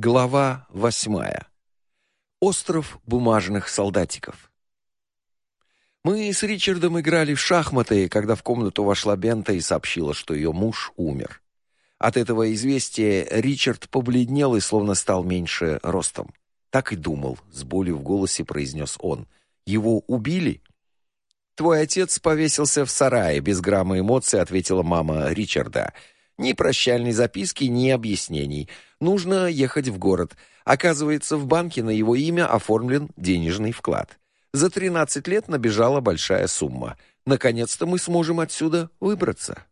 Глава восьмая. Остров бумажных солдатиков. Мы с Ричардом играли в шахматы, когда в комнату вошла Бента и сообщила, что ее муж умер. От этого известия Ричард побледнел и словно стал меньше ростом. Так и думал, с болью в голосе произнес он. Его убили? Твой отец повесился в сарае, без грамма эмоций ответила мама Ричарда. Ни прощальной записки, ни объяснений. Нужно ехать в город. Оказывается, в банке на его имя оформлен денежный вклад. За 13 лет набежала большая сумма. Наконец-то мы сможем отсюда выбраться.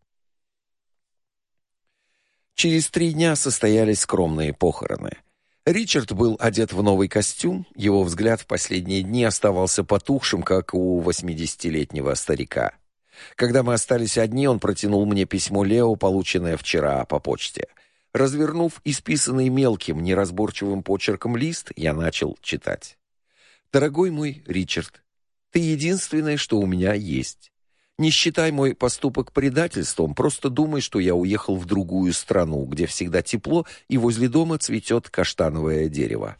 Через три дня состоялись скромные похороны. Ричард был одет в новый костюм, его взгляд в последние дни оставался потухшим, как у восьмидесятилетнего старика. Когда мы остались одни, он протянул мне письмо Лео, полученное вчера по почте. Развернув исписанный мелким, неразборчивым почерком лист, я начал читать. «Дорогой мой Ричард, ты единственное, что у меня есть. Не считай мой поступок предательством, просто думай, что я уехал в другую страну, где всегда тепло и возле дома цветет каштановое дерево.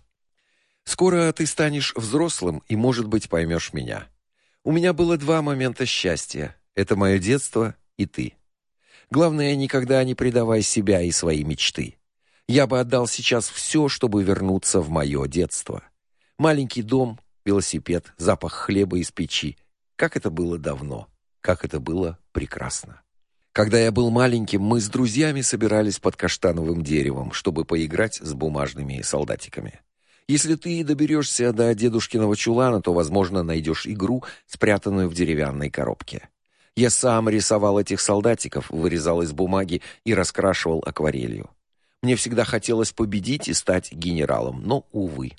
Скоро ты станешь взрослым и, может быть, поймешь меня. У меня было два момента счастья. Это мое детство и ты. Главное, никогда не предавай себя и свои мечты. Я бы отдал сейчас все, чтобы вернуться в мое детство. Маленький дом, велосипед, запах хлеба из печи. Как это было давно как это было прекрасно. Когда я был маленьким, мы с друзьями собирались под каштановым деревом, чтобы поиграть с бумажными солдатиками. Если ты доберешься до дедушкиного чулана, то, возможно, найдешь игру, спрятанную в деревянной коробке. Я сам рисовал этих солдатиков, вырезал из бумаги и раскрашивал акварелью. Мне всегда хотелось победить и стать генералом, но увы.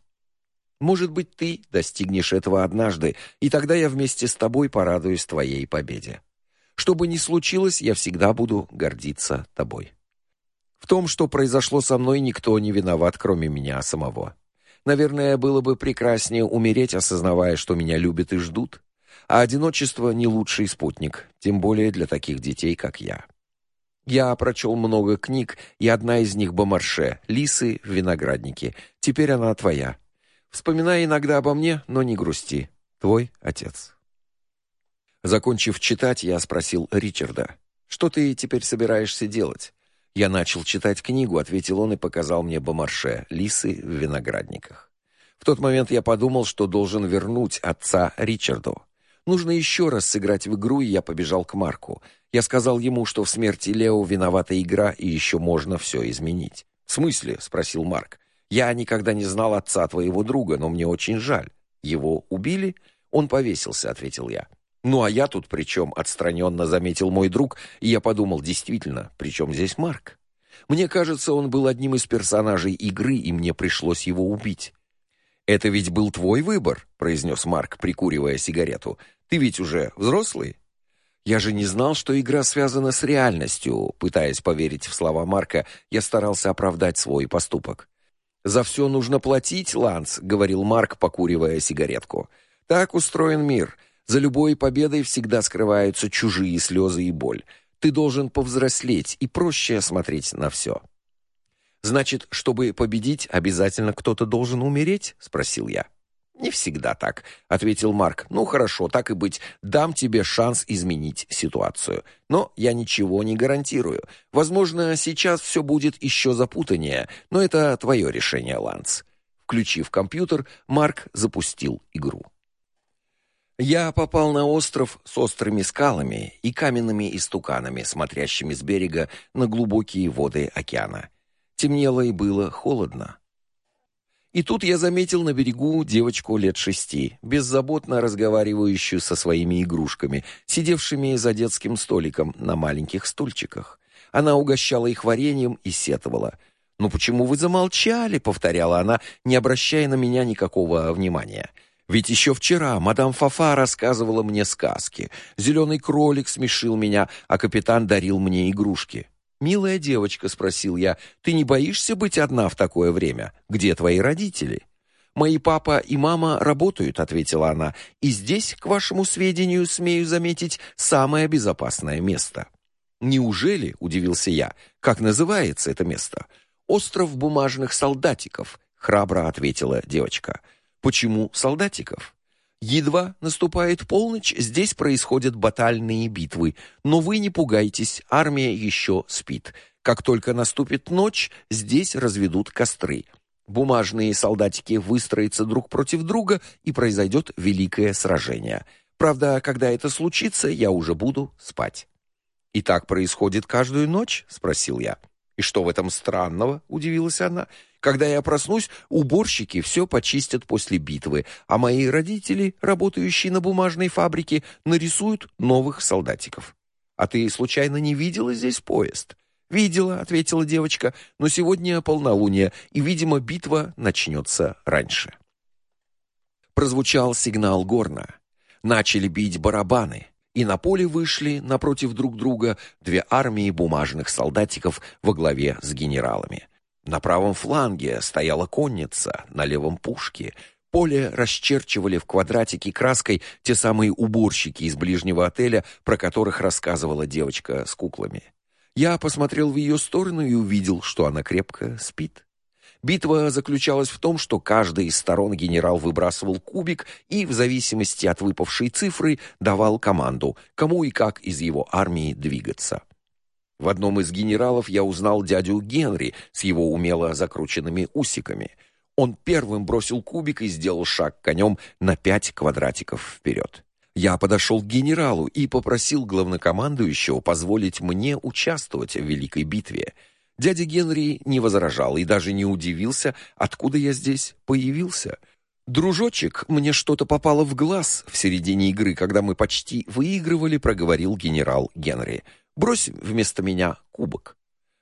Может быть, ты достигнешь этого однажды, и тогда я вместе с тобой порадуюсь твоей победе. Что бы ни случилось, я всегда буду гордиться тобой. В том, что произошло со мной, никто не виноват, кроме меня самого. Наверное, было бы прекраснее умереть, осознавая, что меня любят и ждут. А одиночество не лучший спутник, тем более для таких детей, как я. Я прочел много книг, и одна из них Бомарше «Лисы в винограднике». Теперь она твоя. Вспоминай иногда обо мне, но не грусти. Твой отец. Закончив читать, я спросил Ричарда: "Что ты теперь собираешься делать?" Я начал читать книгу, ответил он и показал мне Бомарше Лисы в виноградниках. В тот момент я подумал, что должен вернуть отца Ричарду. Нужно еще раз сыграть в игру, и я побежал к Марку. Я сказал ему, что в смерти Лео виновата игра, и еще можно все изменить. "В смысле?" спросил Марк. Я никогда не знал отца твоего друга, но мне очень жаль. Его убили? Он повесился, ответил я. Ну а я тут причем отстраненно заметил мой друг, и я подумал, действительно, причем здесь Марк? Мне кажется, он был одним из персонажей игры, и мне пришлось его убить. Это ведь был твой выбор, произнес Марк, прикуривая сигарету. Ты ведь уже взрослый? Я же не знал, что игра связана с реальностью. Пытаясь поверить в слова Марка, я старался оправдать свой поступок. «За все нужно платить, Ланс», — говорил Марк, покуривая сигаретку. «Так устроен мир. За любой победой всегда скрываются чужие слезы и боль. Ты должен повзрослеть и проще смотреть на все». «Значит, чтобы победить, обязательно кто-то должен умереть?» — спросил я. Не всегда так, ответил Марк. Ну хорошо, так и быть. Дам тебе шанс изменить ситуацию. Но я ничего не гарантирую. Возможно, сейчас все будет еще запутаннее, но это твое решение, Ланс. Включив компьютер, Марк запустил игру. Я попал на остров с острыми скалами и каменными истуканами, смотрящими с берега на глубокие воды океана. Темнело и было холодно. И тут я заметил на берегу девочку лет шести, беззаботно разговаривающую со своими игрушками, сидевшими за детским столиком на маленьких стульчиках. Она угощала их вареньем и сетовала. «Ну почему вы замолчали?» — повторяла она, не обращая на меня никакого внимания. «Ведь еще вчера мадам Фафа рассказывала мне сказки. Зеленый кролик смешил меня, а капитан дарил мне игрушки». «Милая девочка», — спросил я, — «ты не боишься быть одна в такое время? Где твои родители?» «Мои папа и мама работают», — ответила она, «и здесь, к вашему сведению, смею заметить, самое безопасное место». «Неужели?» — удивился я. «Как называется это место?» Остров бумажных солдатиков, храбро ответила девочка. Почему солдатиков? Едва наступает полночь, здесь происходят батальные битвы, но вы не пугайтесь, армия еще спит. Как только наступит ночь, здесь разведут костры. Бумажные солдатики выстроятся друг против друга, и произойдет великое сражение. Правда, когда это случится, я уже буду спать. И так происходит каждую ночь, спросил я. И что в этом странного? удивилась она. Когда я проснусь, уборщики все почистят после битвы, а мои родители, работающие на бумажной фабрике, нарисуют новых солдатиков. А ты случайно не видела здесь поезд? Видела, ответила девочка. Но сегодня полнолуние, и, видимо, битва начнется раньше. Прозвучал сигнал горна. Начали бить барабаны, и на поле вышли напротив друг друга две армии бумажных солдатиков во главе с генералами. На правом фланге стояла конница, на левом пушки. Поле расчерчивали в квадратики краской те самые уборщики из ближнего отеля, про которых рассказывала девочка с куклами. Я посмотрел в ее сторону и увидел, что она крепко спит. Битва заключалась в том, что каждый из сторон генерал выбрасывал кубик и в зависимости от выпавшей цифры давал команду, кому и как из его армии двигаться. В одном из генералов я узнал дядю Генри с его умело закрученными усиками. Он первым бросил кубик и сделал шаг конем на пять квадратиков вперед. Я подошел к генералу и попросил главнокомандующего позволить мне участвовать в великой битве. Дядя Генри не возражал и даже не удивился, откуда я здесь появился. Дружочек, мне что-то попало в глаз в середине игры, когда мы почти выигрывали, проговорил генерал Генри. Брось вместо меня кубок.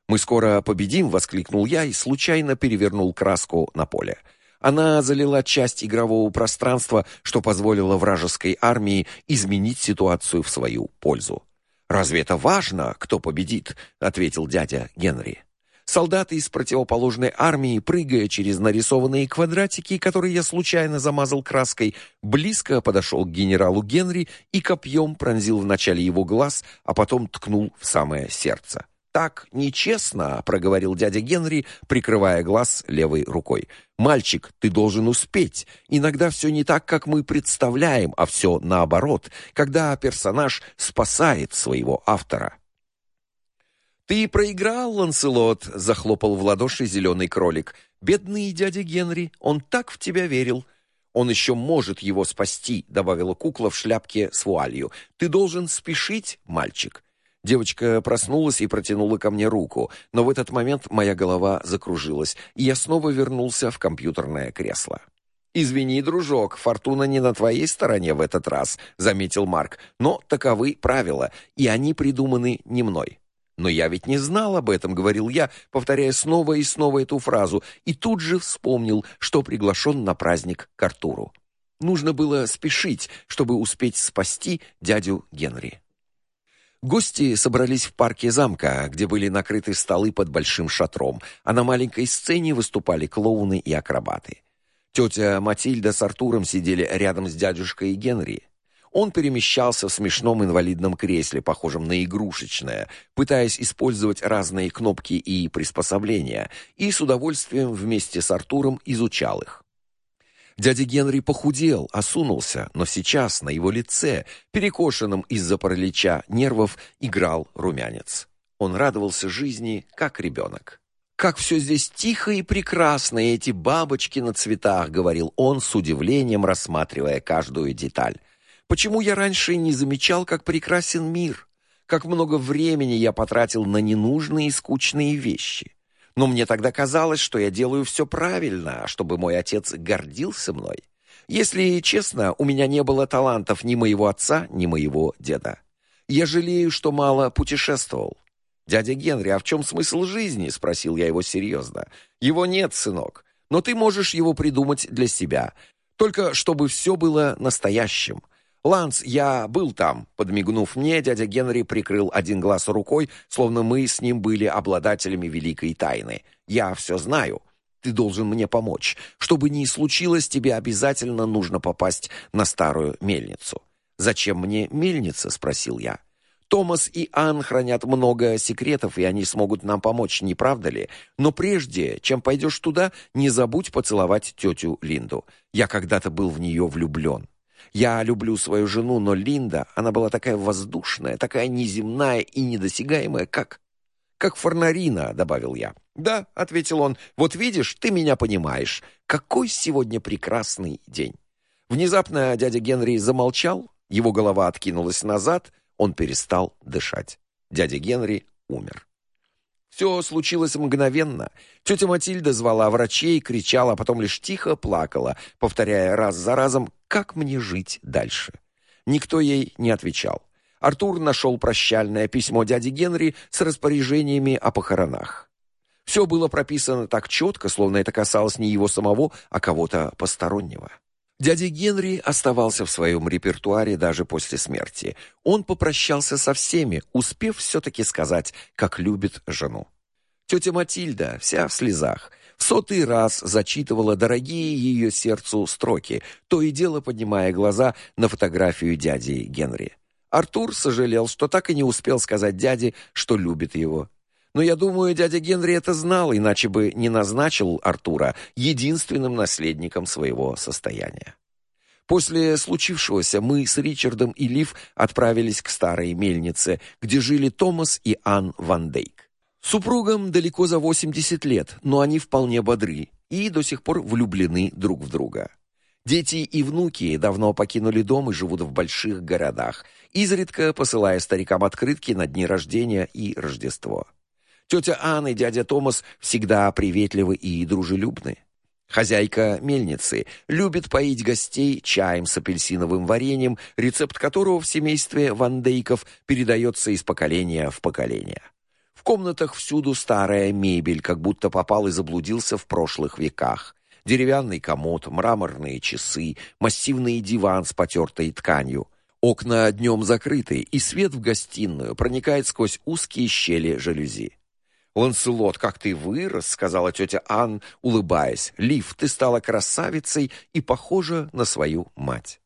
Мы скоро победим, воскликнул я и случайно перевернул краску на поле. Она залила часть игрового пространства, что позволило вражеской армии изменить ситуацию в свою пользу. Разве это важно, кто победит, ответил дядя Генри. Солдаты из противоположной армии, прыгая через нарисованные квадратики, которые я случайно замазал краской, близко подошел к генералу Генри и копьем пронзил вначале его глаз, а потом ткнул в самое сердце. Так нечестно, проговорил дядя Генри, прикрывая глаз левой рукой. Мальчик, ты должен успеть. Иногда все не так, как мы представляем, а все наоборот, когда персонаж спасает своего автора. «Ты проиграл, Ланселот!» — захлопал в ладоши зеленый кролик. «Бедный дядя Генри, он так в тебя верил!» «Он еще может его спасти», — добавила кукла в шляпке с вуалью. «Ты должен спешить, мальчик». Девочка проснулась и протянула ко мне руку, но в этот момент моя голова закружилась, и я снова вернулся в компьютерное кресло. «Извини, дружок, фортуна не на твоей стороне в этот раз», — заметил Марк. «Но таковы правила, и они придуманы не мной». Но я ведь не знал об этом, говорил я, повторяя снова и снова эту фразу, и тут же вспомнил, что приглашен на праздник к Артуру. Нужно было спешить, чтобы успеть спасти дядю Генри. Гости собрались в парке замка, где были накрыты столы под большим шатром, а на маленькой сцене выступали клоуны и акробаты. Тетя Матильда с Артуром сидели рядом с дядюшкой Генри. Он перемещался в смешном инвалидном кресле, похожем на игрушечное, пытаясь использовать разные кнопки и приспособления, и с удовольствием вместе с Артуром изучал их. Дядя Генри похудел, осунулся, но сейчас на его лице, перекошенном из-за паралича нервов, играл румянец. Он радовался жизни, как ребенок. «Как все здесь тихо и прекрасно, и эти бабочки на цветах», — говорил он с удивлением, рассматривая каждую деталь. Почему я раньше не замечал, как прекрасен мир? Как много времени я потратил на ненужные и скучные вещи? Но мне тогда казалось, что я делаю все правильно, чтобы мой отец гордился мной. Если честно, у меня не было талантов ни моего отца, ни моего деда. Я жалею, что мало путешествовал. Дядя Генри, а в чем смысл жизни, спросил я его серьезно. Его нет, сынок, но ты можешь его придумать для себя, только чтобы все было настоящим. «Ланс, я был там», — подмигнув мне, дядя Генри прикрыл один глаз рукой, словно мы с ним были обладателями великой тайны. «Я все знаю. Ты должен мне помочь. Чтобы не случилось, тебе обязательно нужно попасть на старую мельницу». «Зачем мне мельница?» — спросил я. Томас и Ан хранят много секретов, и они смогут нам помочь, не правда ли? Но прежде, чем пойдешь туда, не забудь поцеловать тетю Линду. Я когда-то был в нее влюблен. Я люблю свою жену, но Линда, она была такая воздушная, такая неземная и недосягаемая, как как Форнарина, добавил я. Да, ответил он. Вот видишь, ты меня понимаешь. Какой сегодня прекрасный день. Внезапно дядя Генри замолчал, его голова откинулась назад, он перестал дышать. Дядя Генри умер. Все случилось мгновенно. Тетя Матильда звала врачей, кричала, а потом лишь тихо плакала, повторяя раз за разом, как мне жить дальше. Никто ей не отвечал. Артур нашел прощальное письмо дяди Генри с распоряжениями о похоронах. Все было прописано так четко, словно это касалось не его самого, а кого-то постороннего. Дядя Генри оставался в своем репертуаре даже после смерти. Он попрощался со всеми, успев все-таки сказать, как любит жену. Тетя Матильда, вся в слезах, в сотый раз зачитывала дорогие ее сердцу строки, то и дело поднимая глаза на фотографию дяди Генри. Артур сожалел, что так и не успел сказать дяде, что любит его. Но я думаю, дядя Генри это знал, иначе бы не назначил Артура единственным наследником своего состояния. После случившегося мы с Ричардом и Лив отправились к старой мельнице, где жили Томас и Ан Ван Дейк. Супругам далеко за 80 лет, но они вполне бодры и до сих пор влюблены друг в друга. Дети и внуки давно покинули дом и живут в больших городах, изредка посылая старикам открытки на дни рождения и Рождество. Тетя Анна и дядя Томас всегда приветливы и дружелюбны. Хозяйка мельницы любит поить гостей чаем с апельсиновым вареньем, рецепт которого в семействе Вандейков передается из поколения в поколение. В комнатах всюду старая мебель, как будто попал и заблудился в прошлых веках. Деревянный комод, мраморные часы, массивный диван с потертой тканью. Окна днем закрыты, и свет в гостиную проникает сквозь узкие щели жалюзи. «Ланселот, как ты вырос!» — сказала тетя Ан, улыбаясь. «Лив, ты стала красавицей и похожа на свою мать».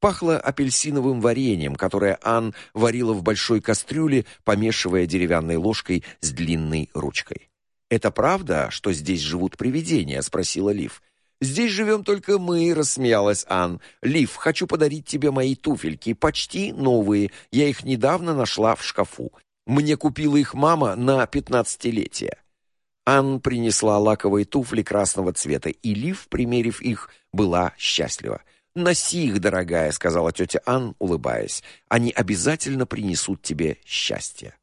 Пахло апельсиновым вареньем, которое Ан варила в большой кастрюле, помешивая деревянной ложкой с длинной ручкой. «Это правда, что здесь живут привидения?» — спросила Лив. «Здесь живем только мы», — рассмеялась Ан. «Лив, хочу подарить тебе мои туфельки, почти новые. Я их недавно нашла в шкафу. Мне купила их мама на пятнадцатилетие. Ан принесла лаковые туфли красного цвета, и Лив, примерив их, была счастлива. «Носи их, дорогая», — сказала тетя Ан, улыбаясь. «Они обязательно принесут тебе счастье».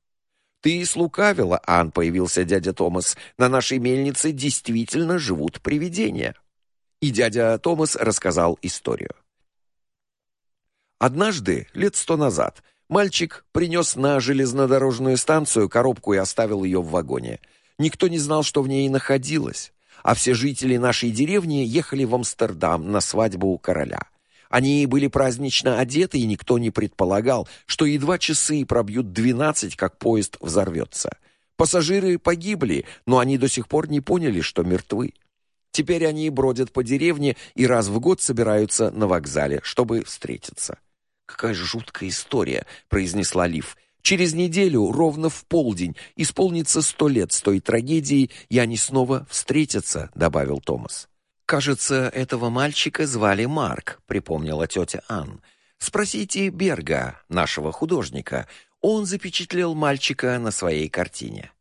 «Ты слукавила, Ан», — появился дядя Томас. «На нашей мельнице действительно живут привидения». И дядя Томас рассказал историю. Однажды, лет сто назад, Мальчик принес на железнодорожную станцию коробку и оставил ее в вагоне. Никто не знал, что в ней находилось, а все жители нашей деревни ехали в Амстердам на свадьбу у короля. Они были празднично одеты, и никто не предполагал, что едва часы пробьют двенадцать, как поезд взорвется. Пассажиры погибли, но они до сих пор не поняли, что мертвы. Теперь они бродят по деревне и раз в год собираются на вокзале, чтобы встретиться. «Какая жуткая история», — произнесла Лив. «Через неделю, ровно в полдень, исполнится сто лет с той трагедии, и они снова встретятся», — добавил Томас. «Кажется, этого мальчика звали Марк», — припомнила тетя Ан. «Спросите Берга, нашего художника. Он запечатлел мальчика на своей картине».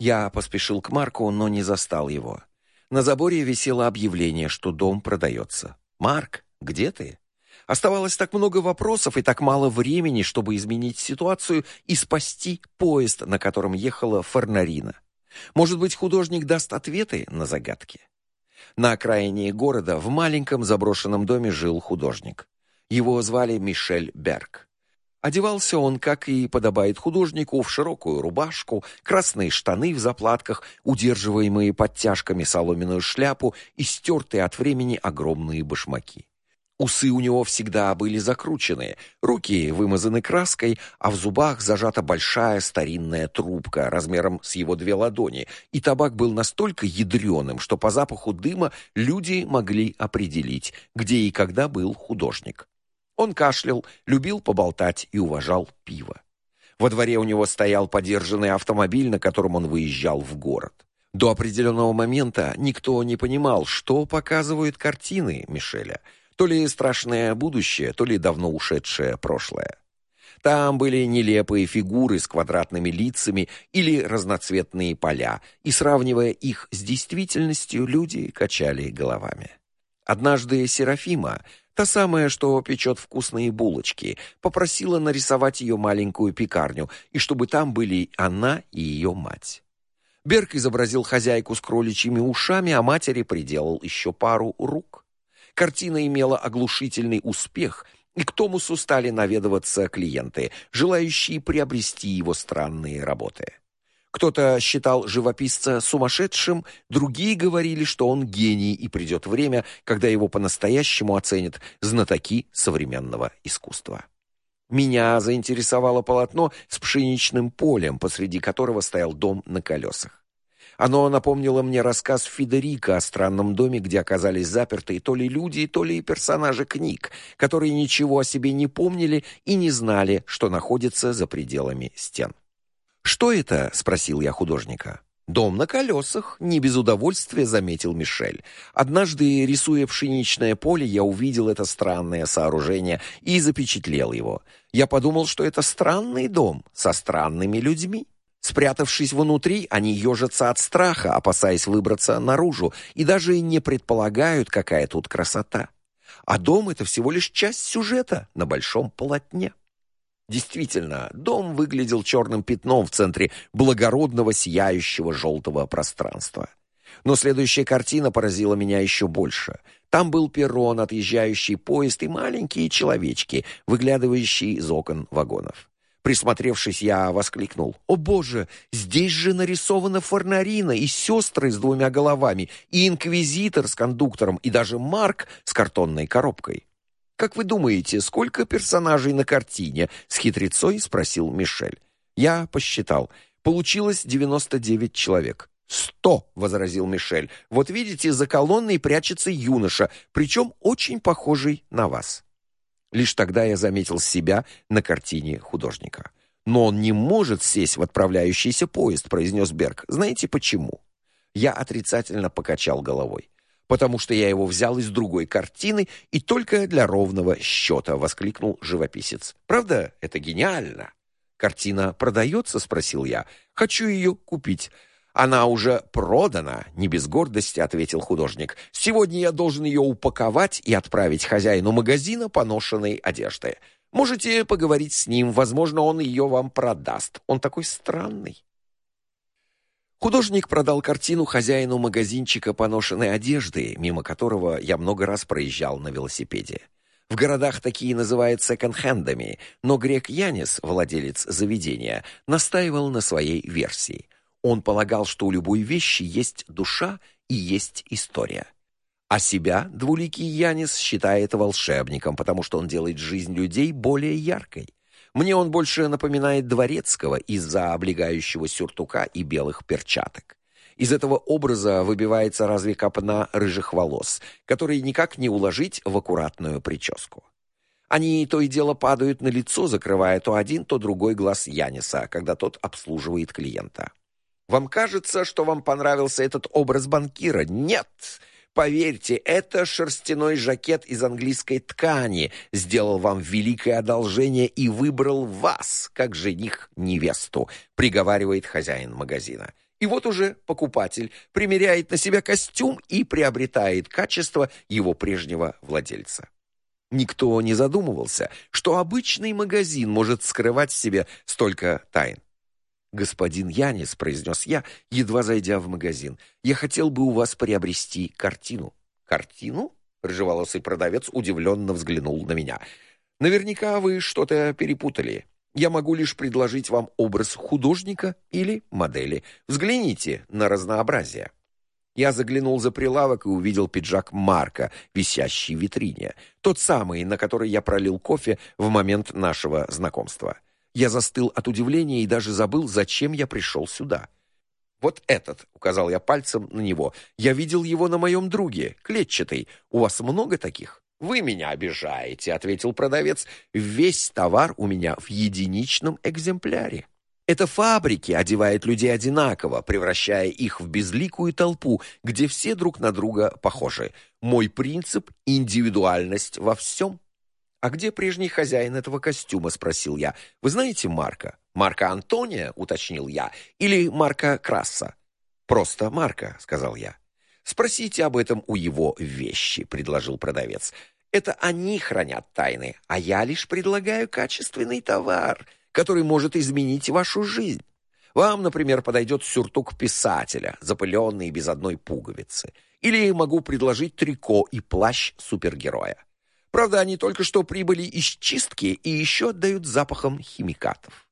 Я поспешил к Марку, но не застал его. На заборе висело объявление, что дом продается. «Марк, где ты?» Оставалось так много вопросов и так мало времени, чтобы изменить ситуацию и спасти поезд, на котором ехала Фарнарина. Может быть, художник даст ответы на загадки? На окраине города в маленьком заброшенном доме жил художник. Его звали Мишель Берг. Одевался он, как и подобает художнику, в широкую рубашку, красные штаны в заплатках, удерживаемые подтяжками соломенную шляпу и стертые от времени огромные башмаки. Усы у него всегда были закручены, руки вымазаны краской, а в зубах зажата большая старинная трубка размером с его две ладони, и табак был настолько ядреным, что по запаху дыма люди могли определить, где и когда был художник. Он кашлял, любил поболтать и уважал пиво. Во дворе у него стоял подержанный автомобиль, на котором он выезжал в город. До определенного момента никто не понимал, что показывают картины Мишеля. То ли страшное будущее, то ли давно ушедшее прошлое. Там были нелепые фигуры с квадратными лицами или разноцветные поля, и сравнивая их с действительностью, люди качали головами. Однажды Серафима, та самая, что печет вкусные булочки, попросила нарисовать ее маленькую пекарню, и чтобы там были она и ее мать. Берг изобразил хозяйку с кроличьими ушами, а матери приделал еще пару рук. Картина имела оглушительный успех, и к Томусу стали наведываться клиенты, желающие приобрести его странные работы. Кто-то считал живописца сумасшедшим, другие говорили, что он гений, и придет время, когда его по-настоящему оценят знатоки современного искусства. Меня заинтересовало полотно с пшеничным полем, посреди которого стоял дом на колесах. Оно напомнило мне рассказ Федерика о странном доме, где оказались заперты то ли люди, то ли персонажи книг, которые ничего о себе не помнили и не знали, что находится за пределами стен. «Что это?» — спросил я художника. «Дом на колесах», — не без удовольствия заметил Мишель. «Однажды, рисуя пшеничное поле, я увидел это странное сооружение и запечатлел его. Я подумал, что это странный дом со странными людьми». Спрятавшись внутри, они ежатся от страха, опасаясь выбраться наружу, и даже не предполагают, какая тут красота. А дом — это всего лишь часть сюжета на большом полотне. Действительно, дом выглядел черным пятном в центре благородного сияющего желтого пространства. Но следующая картина поразила меня еще больше. Там был перрон, отъезжающий поезд и маленькие человечки, выглядывающие из окон вагонов. Присмотревшись, я воскликнул. «О боже, здесь же нарисована Форнарина и сестры с двумя головами, и инквизитор с кондуктором, и даже Марк с картонной коробкой». «Как вы думаете, сколько персонажей на картине?» — с хитрецой спросил Мишель. Я посчитал. Получилось 99 человек. «Сто!» — возразил Мишель. «Вот видите, за колонной прячется юноша, причем очень похожий на вас». Лишь тогда я заметил себя на картине художника. «Но он не может сесть в отправляющийся поезд», — произнес Берг. «Знаете почему?» Я отрицательно покачал головой. «Потому что я его взял из другой картины и только для ровного счета», — воскликнул живописец. «Правда, это гениально». «Картина продается?» — спросил я. «Хочу ее купить». Она уже продана, не без гордости ответил художник. Сегодня я должен ее упаковать и отправить хозяину магазина поношенной одежды. Можете поговорить с ним, возможно, он ее вам продаст. Он такой странный. Художник продал картину хозяину магазинчика поношенной одежды, мимо которого я много раз проезжал на велосипеде. В городах такие называют секонд-хендами, но грек Янис, владелец заведения, настаивал на своей версии. Он полагал, что у любой вещи есть душа и есть история. А себя двуликий Янис считает волшебником, потому что он делает жизнь людей более яркой. Мне он больше напоминает дворецкого из-за облегающего сюртука и белых перчаток. Из этого образа выбивается разве копна рыжих волос, которые никак не уложить в аккуратную прическу. Они то и дело падают на лицо, закрывая то один, то другой глаз Яниса, когда тот обслуживает клиента. Вам кажется, что вам понравился этот образ банкира? Нет! Поверьте, это шерстяной жакет из английской ткани сделал вам великое одолжение и выбрал вас, как жених невесту, приговаривает хозяин магазина. И вот уже покупатель примеряет на себя костюм и приобретает качество его прежнего владельца. Никто не задумывался, что обычный магазин может скрывать в себе столько тайн. «Господин Янис», — произнес я, едва зайдя в магазин, — «я хотел бы у вас приобрести картину». «Картину?» — рыжеволосый продавец удивленно взглянул на меня. «Наверняка вы что-то перепутали. Я могу лишь предложить вам образ художника или модели. Взгляните на разнообразие». Я заглянул за прилавок и увидел пиджак Марка, висящий в витрине. Тот самый, на который я пролил кофе в момент нашего знакомства. Я застыл от удивления и даже забыл, зачем я пришел сюда. «Вот этот», — указал я пальцем на него, — «я видел его на моем друге, клетчатый. У вас много таких?» «Вы меня обижаете», — ответил продавец. «Весь товар у меня в единичном экземпляре». Это фабрики одевают людей одинаково, превращая их в безликую толпу, где все друг на друга похожи. Мой принцип — индивидуальность во всем. «А где прежний хозяин этого костюма?» — спросил я. «Вы знаете Марка?» «Марка Антония?» — уточнил я. «Или Марка Краса?» «Просто Марка», — сказал я. «Спросите об этом у его вещи», — предложил продавец. «Это они хранят тайны, а я лишь предлагаю качественный товар» который может изменить вашу жизнь. Вам, например, подойдет сюртук писателя, запыленный без одной пуговицы. Или могу предложить трико и плащ супергероя. Правда, они только что прибыли из чистки и еще отдают запахом химикатов.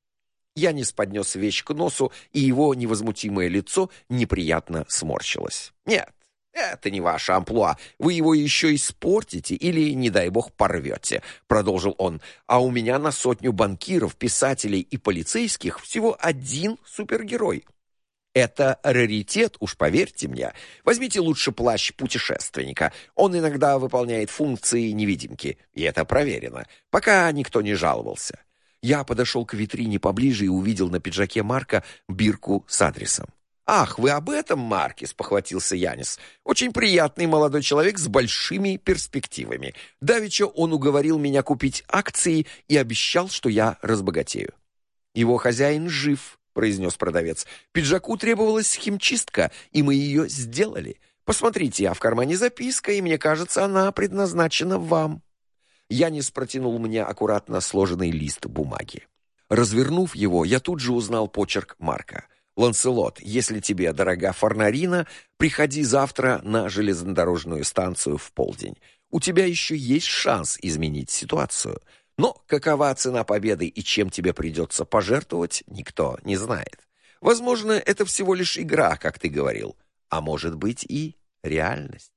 Янис поднес вещь к носу, и его невозмутимое лицо неприятно сморщилось. «Нет, «Это не ваше амплуа. Вы его еще испортите или, не дай бог, порвете», — продолжил он. «А у меня на сотню банкиров, писателей и полицейских всего один супергерой. Это раритет, уж поверьте мне. Возьмите лучше плащ путешественника. Он иногда выполняет функции невидимки, и это проверено, пока никто не жаловался». Я подошел к витрине поближе и увидел на пиджаке Марка бирку с адресом. «Ах, вы об этом, Маркис?» — похватился Янис. «Очень приятный молодой человек с большими перспективами. Давеча он уговорил меня купить акции и обещал, что я разбогатею». «Его хозяин жив», — произнес продавец. «Пиджаку требовалась химчистка, и мы ее сделали. Посмотрите, а в кармане записка, и мне кажется, она предназначена вам». Янис протянул мне аккуратно сложенный лист бумаги. Развернув его, я тут же узнал почерк Марка — Ланселот, если тебе дорога Фарнарина, приходи завтра на железнодорожную станцию в полдень. У тебя еще есть шанс изменить ситуацию. Но какова цена победы и чем тебе придется пожертвовать, никто не знает. Возможно, это всего лишь игра, как ты говорил, а может быть и реальность.